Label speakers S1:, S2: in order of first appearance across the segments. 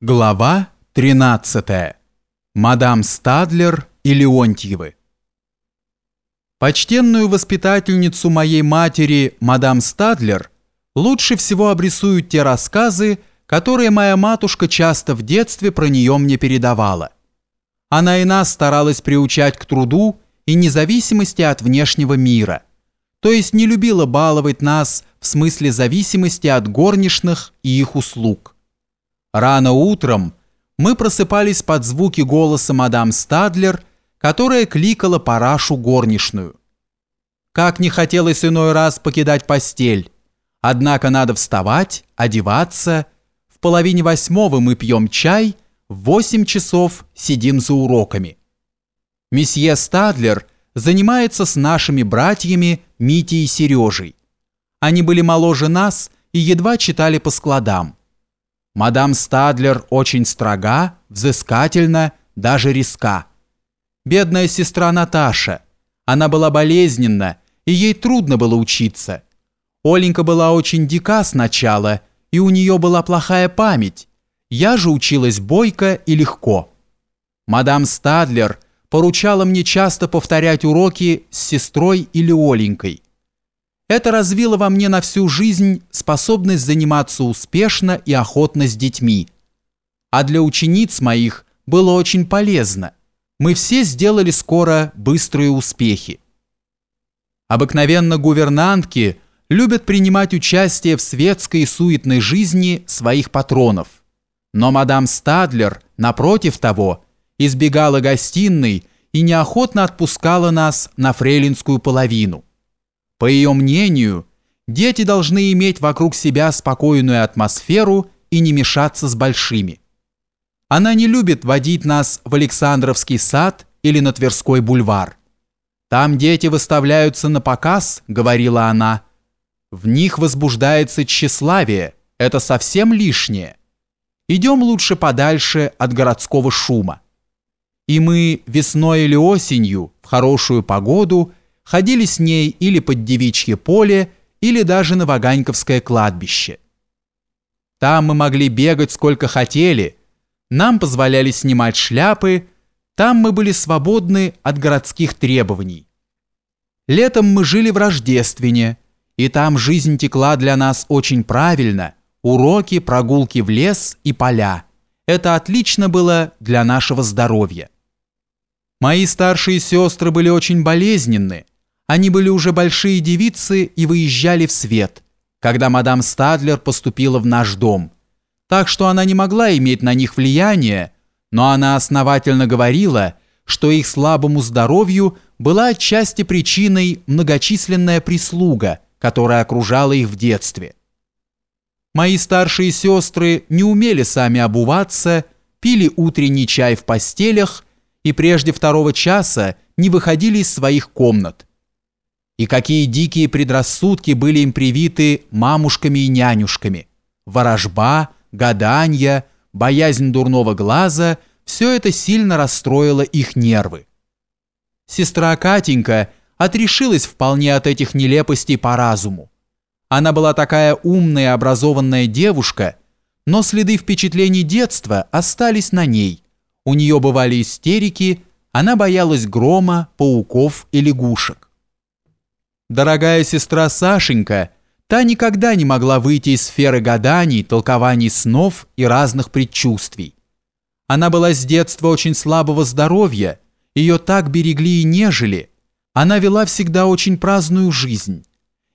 S1: Глава 13. Мадам Стадлер и Леонтьевы. Почтенную воспитательницу моей матери, мадам Стадлер, лучше всего обрисуют те рассказы, которые моя матушка часто в детстве про нее мне передавала. Она и нас старалась приучать к труду и независимости от внешнего мира, то есть не любила баловать нас в смысле зависимости от горничных и их услуг. Рано утром мы просыпались под звуки голоса мадам Стадлер, которая кликала парашу горничную. Как не хотелось иной раз покидать постель, однако надо вставать, одеваться. В половине восьмого мы пьем чай, в восемь часов сидим за уроками. Месье Стадлер занимается с нашими братьями Митей и Сережей. Они были моложе нас и едва читали по складам. Мадам Стадлер очень строга, взыскательна, даже риска. Бедная сестра Наташа. Она была болезненна, и ей трудно было учиться. Оленька была очень дика сначала, и у нее была плохая память. Я же училась бойко и легко. Мадам Стадлер поручала мне часто повторять уроки с сестрой или Оленькой. Это развило во мне на всю жизнь способность заниматься успешно и охотно с детьми. А для учениц моих было очень полезно. Мы все сделали скоро быстрые успехи. Обыкновенно гувернантки любят принимать участие в светской и суетной жизни своих патронов. Но мадам Стадлер, напротив того, избегала гостиной и неохотно отпускала нас на фрейлинскую половину. По ее мнению, дети должны иметь вокруг себя спокойную атмосферу и не мешаться с большими. Она не любит водить нас в Александровский сад или на Тверской бульвар. Там дети выставляются на показ, говорила она. В них возбуждается тщеславие, это совсем лишнее. Идем лучше подальше от городского шума. И мы весной или осенью, в хорошую погоду, ходили с ней или под девичье поле, или даже на Ваганьковское кладбище. Там мы могли бегать сколько хотели, нам позволяли снимать шляпы, там мы были свободны от городских требований. Летом мы жили в Рождествене, и там жизнь текла для нас очень правильно, уроки, прогулки в лес и поля. Это отлично было для нашего здоровья. Мои старшие сестры были очень болезненны, они были уже большие девицы и выезжали в свет, когда мадам Стадлер поступила в наш дом. Так что она не могла иметь на них влияния, но она основательно говорила, что их слабому здоровью была отчасти причиной многочисленная прислуга, которая окружала их в детстве. Мои старшие сестры не умели сами обуваться, пили утренний чай в постелях и прежде второго часа не выходили из своих комнат и какие дикие предрассудки были им привиты мамушками и нянюшками. Ворожба, гаданья, боязнь дурного глаза – все это сильно расстроило их нервы. Сестра Катенька отрешилась вполне от этих нелепостей по разуму. Она была такая умная и образованная девушка, но следы впечатлений детства остались на ней. У нее бывали истерики, она боялась грома, пауков и лягушек. Дорогая сестра Сашенька, та никогда не могла выйти из сферы гаданий, толкований снов и разных предчувствий. Она была с детства очень слабого здоровья, ее так берегли и нежели. Она вела всегда очень праздную жизнь.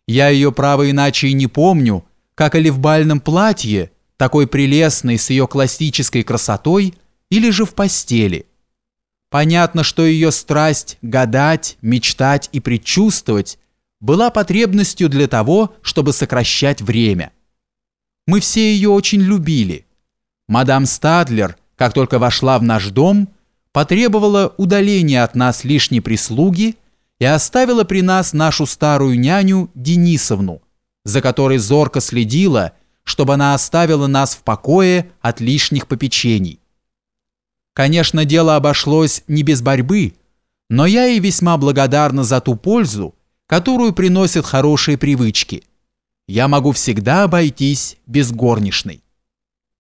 S1: Я ее, право, иначе и не помню, как или в бальном платье, такой прелестной с ее классической красотой, или же в постели. Понятно, что ее страсть гадать, мечтать и предчувствовать была потребностью для того, чтобы сокращать время. Мы все ее очень любили. Мадам Стадлер, как только вошла в наш дом, потребовала удаления от нас лишней прислуги и оставила при нас нашу старую няню Денисовну, за которой зорко следила, чтобы она оставила нас в покое от лишних попечений. Конечно, дело обошлось не без борьбы, но я ей весьма благодарна за ту пользу, которую приносят хорошие привычки. Я могу всегда обойтись без горничной.